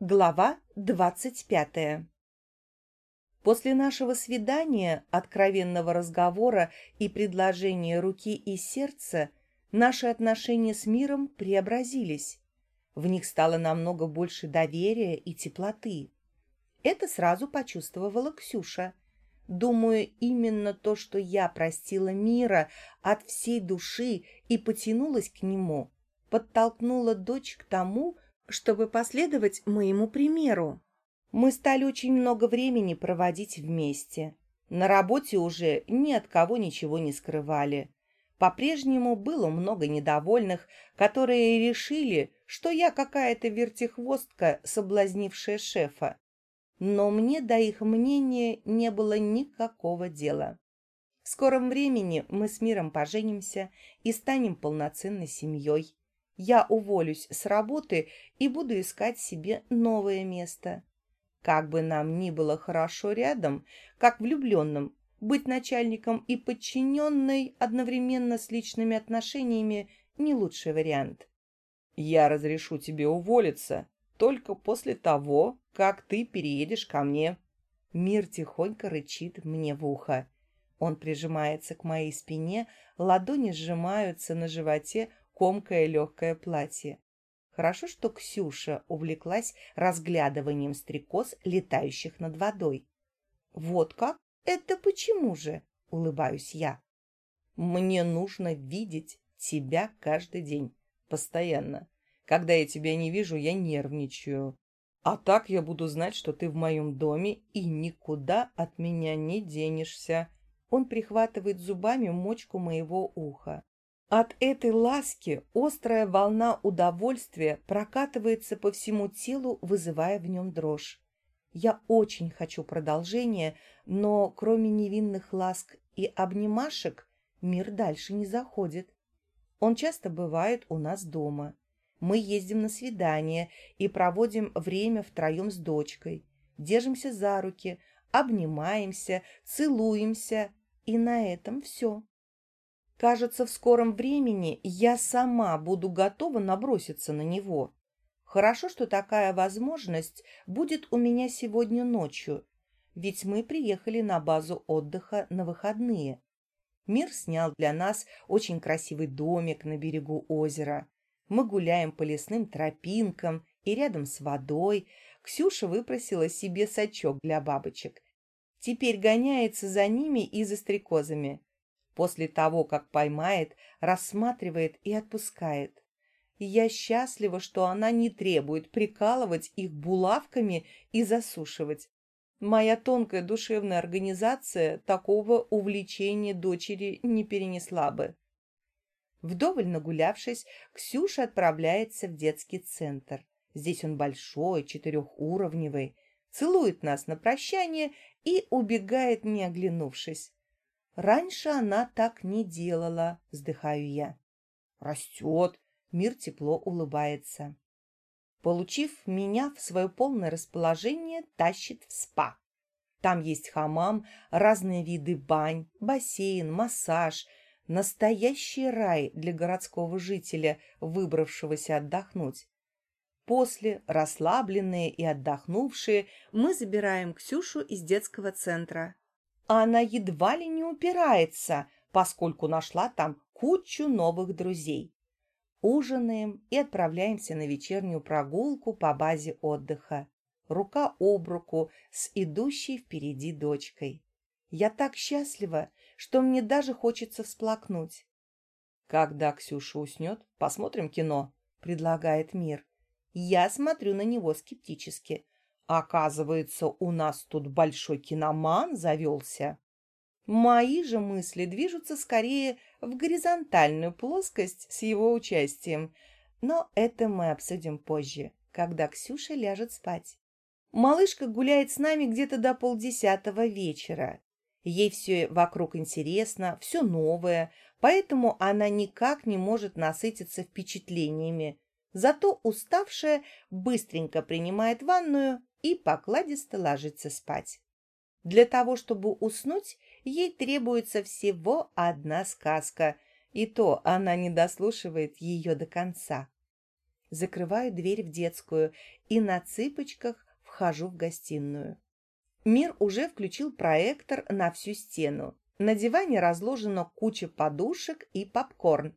Глава двадцать пятая После нашего свидания, откровенного разговора и предложения руки и сердца, наши отношения с миром преобразились. В них стало намного больше доверия и теплоты. Это сразу почувствовала Ксюша. Думаю, именно то, что я простила мира от всей души и потянулась к нему, подтолкнуло дочь к тому, чтобы последовать моему примеру. Мы стали очень много времени проводить вместе. На работе уже ни от кого ничего не скрывали. По-прежнему было много недовольных, которые решили, что я какая-то вертихвостка, соблазнившая шефа. Но мне до их мнения не было никакого дела. В скором времени мы с миром поженимся и станем полноценной семьей. Я уволюсь с работы и буду искать себе новое место. Как бы нам ни было хорошо рядом, как влюбленным, быть начальником и подчиненной одновременно с личными отношениями не лучший вариант. Я разрешу тебе уволиться только после того, как ты переедешь ко мне. Мир тихонько рычит мне в ухо. Он прижимается к моей спине, ладони сжимаются на животе, комкое легкое платье. Хорошо, что Ксюша увлеклась разглядыванием стрекоз, летающих над водой. «Вот как? Это почему же?» — улыбаюсь я. «Мне нужно видеть тебя каждый день, постоянно. Когда я тебя не вижу, я нервничаю. А так я буду знать, что ты в моем доме и никуда от меня не денешься». Он прихватывает зубами мочку моего уха. От этой ласки острая волна удовольствия прокатывается по всему телу, вызывая в нем дрожь. Я очень хочу продолжения, но кроме невинных ласк и обнимашек мир дальше не заходит. Он часто бывает у нас дома. Мы ездим на свидания и проводим время втроем с дочкой. Держимся за руки, обнимаемся, целуемся, и на этом все. Кажется, в скором времени я сама буду готова наброситься на него. Хорошо, что такая возможность будет у меня сегодня ночью, ведь мы приехали на базу отдыха на выходные. Мир снял для нас очень красивый домик на берегу озера. Мы гуляем по лесным тропинкам и рядом с водой. Ксюша выпросила себе сачок для бабочек. Теперь гоняется за ними и за стрекозами. После того, как поймает, рассматривает и отпускает. я счастлива, что она не требует прикалывать их булавками и засушивать. Моя тонкая душевная организация такого увлечения дочери не перенесла бы. Вдоволь нагулявшись, Ксюша отправляется в детский центр. Здесь он большой, четырехуровневый, целует нас на прощание и убегает, не оглянувшись. Раньше она так не делала, вздыхаю я. Растет, мир тепло улыбается. Получив меня в свое полное расположение, тащит в спа. Там есть хамам, разные виды бань, бассейн, массаж. Настоящий рай для городского жителя, выбравшегося отдохнуть. После, расслабленные и отдохнувшие, мы забираем Ксюшу из детского центра она едва ли не упирается, поскольку нашла там кучу новых друзей. Ужинаем и отправляемся на вечернюю прогулку по базе отдыха. Рука об руку с идущей впереди дочкой. Я так счастлива, что мне даже хочется всплакнуть. «Когда Ксюша уснет, посмотрим кино», — предлагает Мир. Я смотрю на него скептически. Оказывается, у нас тут большой киноман завелся. Мои же мысли движутся скорее в горизонтальную плоскость с его участием, но это мы обсудим позже, когда Ксюша ляжет спать. Малышка гуляет с нами где-то до полдесятого вечера. Ей все вокруг интересно, все новое, поэтому она никак не может насытиться впечатлениями. Зато уставшая быстренько принимает ванную и покладисто ложится спать. Для того, чтобы уснуть, ей требуется всего одна сказка, и то она не дослушивает ее до конца. Закрываю дверь в детскую и на цыпочках вхожу в гостиную. Мир уже включил проектор на всю стену. На диване разложена куча подушек и попкорн.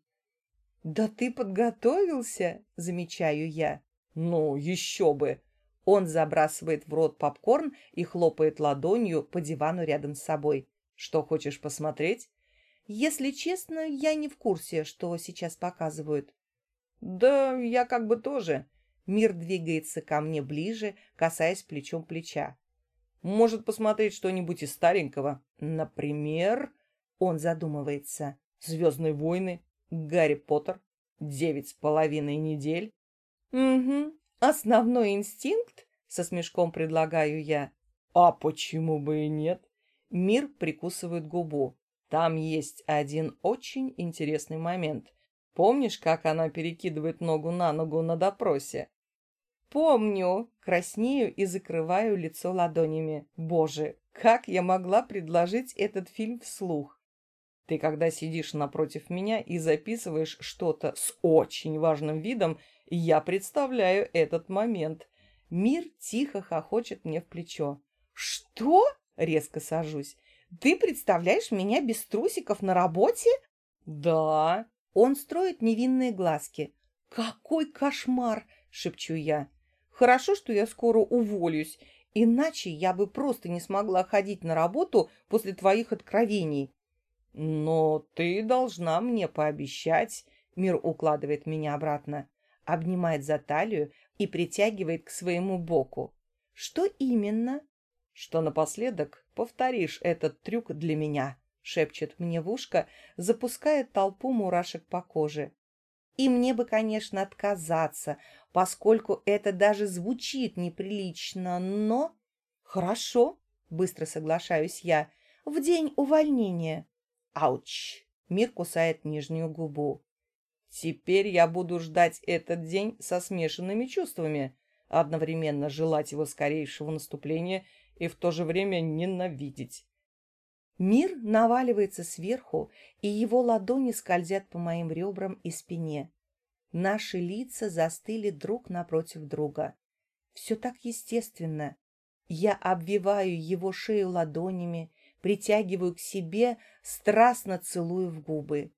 «Да ты подготовился!» — замечаю я. «Ну, еще бы!» Он забрасывает в рот попкорн и хлопает ладонью по дивану рядом с собой. «Что хочешь посмотреть?» «Если честно, я не в курсе, что сейчас показывают». «Да я как бы тоже». Мир двигается ко мне ближе, касаясь плечом плеча. «Может, посмотреть что-нибудь из старенького? Например...» Он задумывается. «Звездные войны», «Гарри Поттер», «Девять с половиной недель». «Угу, основной инстинкт?» — со смешком предлагаю я. «А почему бы и нет?» Мир прикусывает губу. Там есть один очень интересный момент. Помнишь, как она перекидывает ногу на ногу на допросе? Помню. Краснею и закрываю лицо ладонями. Боже, как я могла предложить этот фильм вслух? Ты, когда сидишь напротив меня и записываешь что-то с очень важным видом, я представляю этот момент. Мир тихо хохочет мне в плечо. «Что?» — резко сажусь. «Ты представляешь меня без трусиков на работе?» «Да», он строит невинные глазки. «Какой кошмар!» — шепчу я. «Хорошо, что я скоро уволюсь, иначе я бы просто не смогла ходить на работу после твоих откровений». «Но ты должна мне пообещать...» Мир укладывает меня обратно, обнимает за талию и притягивает к своему боку. «Что именно?» «Что напоследок повторишь этот трюк для меня» шепчет мне в ушко, запуская толпу мурашек по коже. И мне бы, конечно, отказаться, поскольку это даже звучит неприлично, но... Хорошо, быстро соглашаюсь я, в день увольнения. Ауч! Мир кусает нижнюю губу. Теперь я буду ждать этот день со смешанными чувствами, одновременно желать его скорейшего наступления и в то же время ненавидеть. Мир наваливается сверху, и его ладони скользят по моим ребрам и спине. Наши лица застыли друг напротив друга. Все так естественно. Я обвиваю его шею ладонями, притягиваю к себе, страстно целую в губы.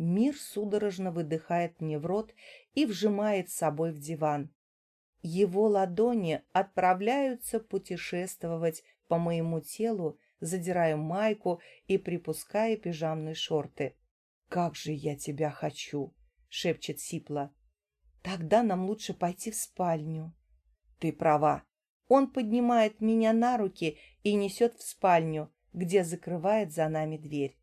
Мир судорожно выдыхает мне в рот и вжимает с собой в диван. Его ладони отправляются путешествовать по моему телу, задирая майку и припуская пижамные шорты. «Как же я тебя хочу!» — шепчет Сипла. «Тогда нам лучше пойти в спальню». «Ты права». Он поднимает меня на руки и несет в спальню, где закрывает за нами дверь.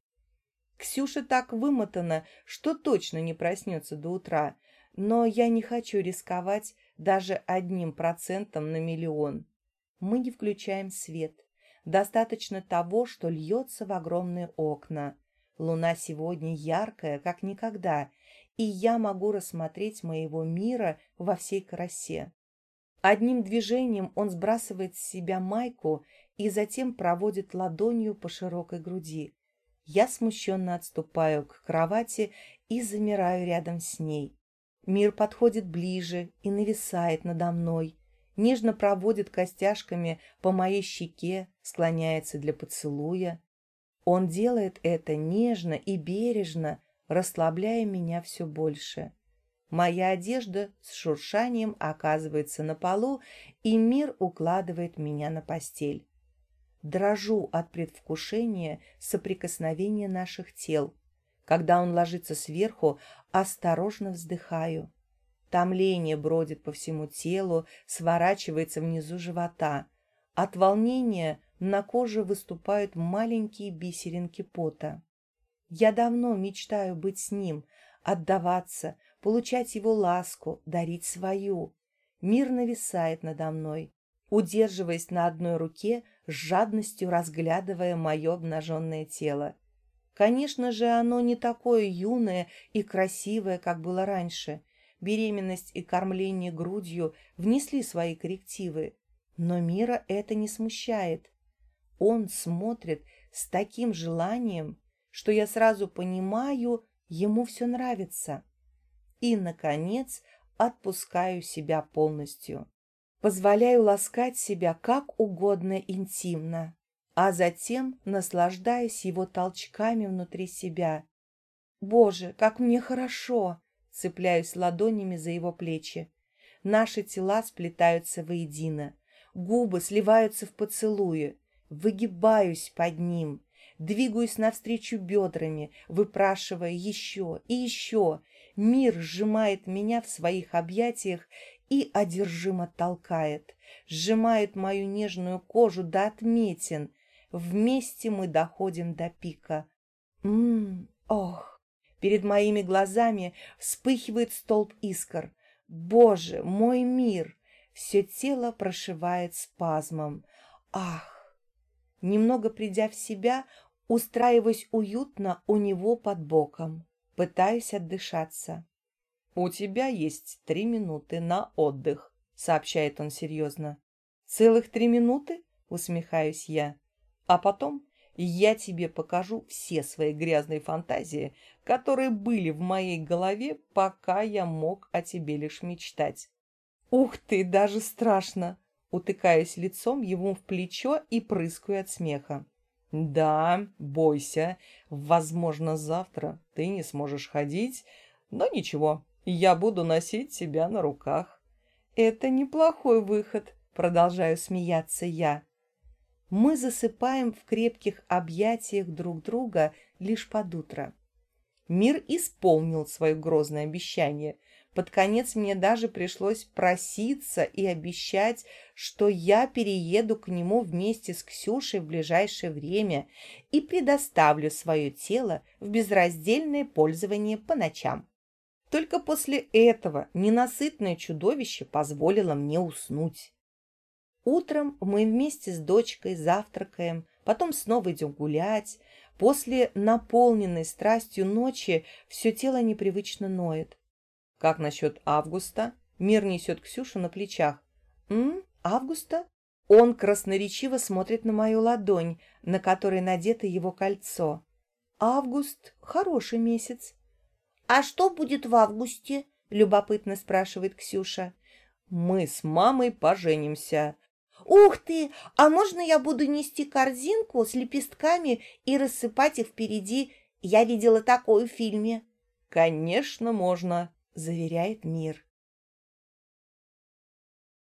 Ксюша так вымотана, что точно не проснется до утра, но я не хочу рисковать даже одним процентом на миллион. Мы не включаем свет. Достаточно того, что льется в огромные окна. Луна сегодня яркая, как никогда, и я могу рассмотреть моего мира во всей красе. Одним движением он сбрасывает с себя майку и затем проводит ладонью по широкой груди. Я смущенно отступаю к кровати и замираю рядом с ней. Мир подходит ближе и нависает надо мной нежно проводит костяшками по моей щеке, склоняется для поцелуя. Он делает это нежно и бережно, расслабляя меня все больше. Моя одежда с шуршанием оказывается на полу, и мир укладывает меня на постель. Дрожу от предвкушения соприкосновения наших тел. Когда он ложится сверху, осторожно вздыхаю. Томление бродит по всему телу, сворачивается внизу живота. От волнения на коже выступают маленькие бисеринки пота. Я давно мечтаю быть с ним, отдаваться, получать его ласку, дарить свою. Мир нависает надо мной, удерживаясь на одной руке, с жадностью разглядывая мое обнаженное тело. Конечно же, оно не такое юное и красивое, как было раньше беременность и кормление грудью внесли свои коррективы, но мира это не смущает. Он смотрит с таким желанием, что я сразу понимаю, ему все нравится. И, наконец, отпускаю себя полностью. Позволяю ласкать себя как угодно интимно, а затем наслаждаюсь его толчками внутри себя. Боже, как мне хорошо! Цепляюсь ладонями за его плечи. Наши тела сплетаются воедино. Губы сливаются в поцелуе. Выгибаюсь под ним. Двигаюсь навстречу бедрами, выпрашивая еще и еще. Мир сжимает меня в своих объятиях и одержимо толкает. Сжимает мою нежную кожу до отметин. Вместе мы доходим до пика. Ммм, ох! Перед моими глазами вспыхивает столб искр. Боже, мой мир! Все тело прошивает спазмом. Ах! Немного придя в себя, устраиваюсь уютно у него под боком. Пытаюсь отдышаться. «У тебя есть три минуты на отдых», — сообщает он серьезно. «Целых три минуты?» — усмехаюсь я. «А потом я тебе покажу все свои грязные фантазии, которые были в моей голове, пока я мог о тебе лишь мечтать. Ух ты, даже страшно! Утыкаясь лицом ему в плечо и прыскаю от смеха. Да, бойся. Возможно, завтра ты не сможешь ходить, но ничего, я буду носить тебя на руках. Это неплохой выход, продолжаю смеяться я. Мы засыпаем в крепких объятиях друг друга лишь под утро. Мир исполнил свое грозное обещание. Под конец мне даже пришлось проситься и обещать, что я перееду к нему вместе с Ксюшей в ближайшее время и предоставлю свое тело в безраздельное пользование по ночам. Только после этого ненасытное чудовище позволило мне уснуть. Утром мы вместе с дочкой завтракаем, потом снова идем гулять. После наполненной страстью ночи все тело непривычно ноет. Как насчет Августа? Мир несет Ксюшу на плечах. «М? Августа?» Он красноречиво смотрит на мою ладонь, на которой надето его кольцо. «Август — хороший месяц». «А что будет в августе?» — любопытно спрашивает Ксюша. «Мы с мамой поженимся. «Ух ты! А можно я буду нести корзинку с лепестками и рассыпать их впереди? Я видела такое в фильме». «Конечно, можно», — заверяет мир.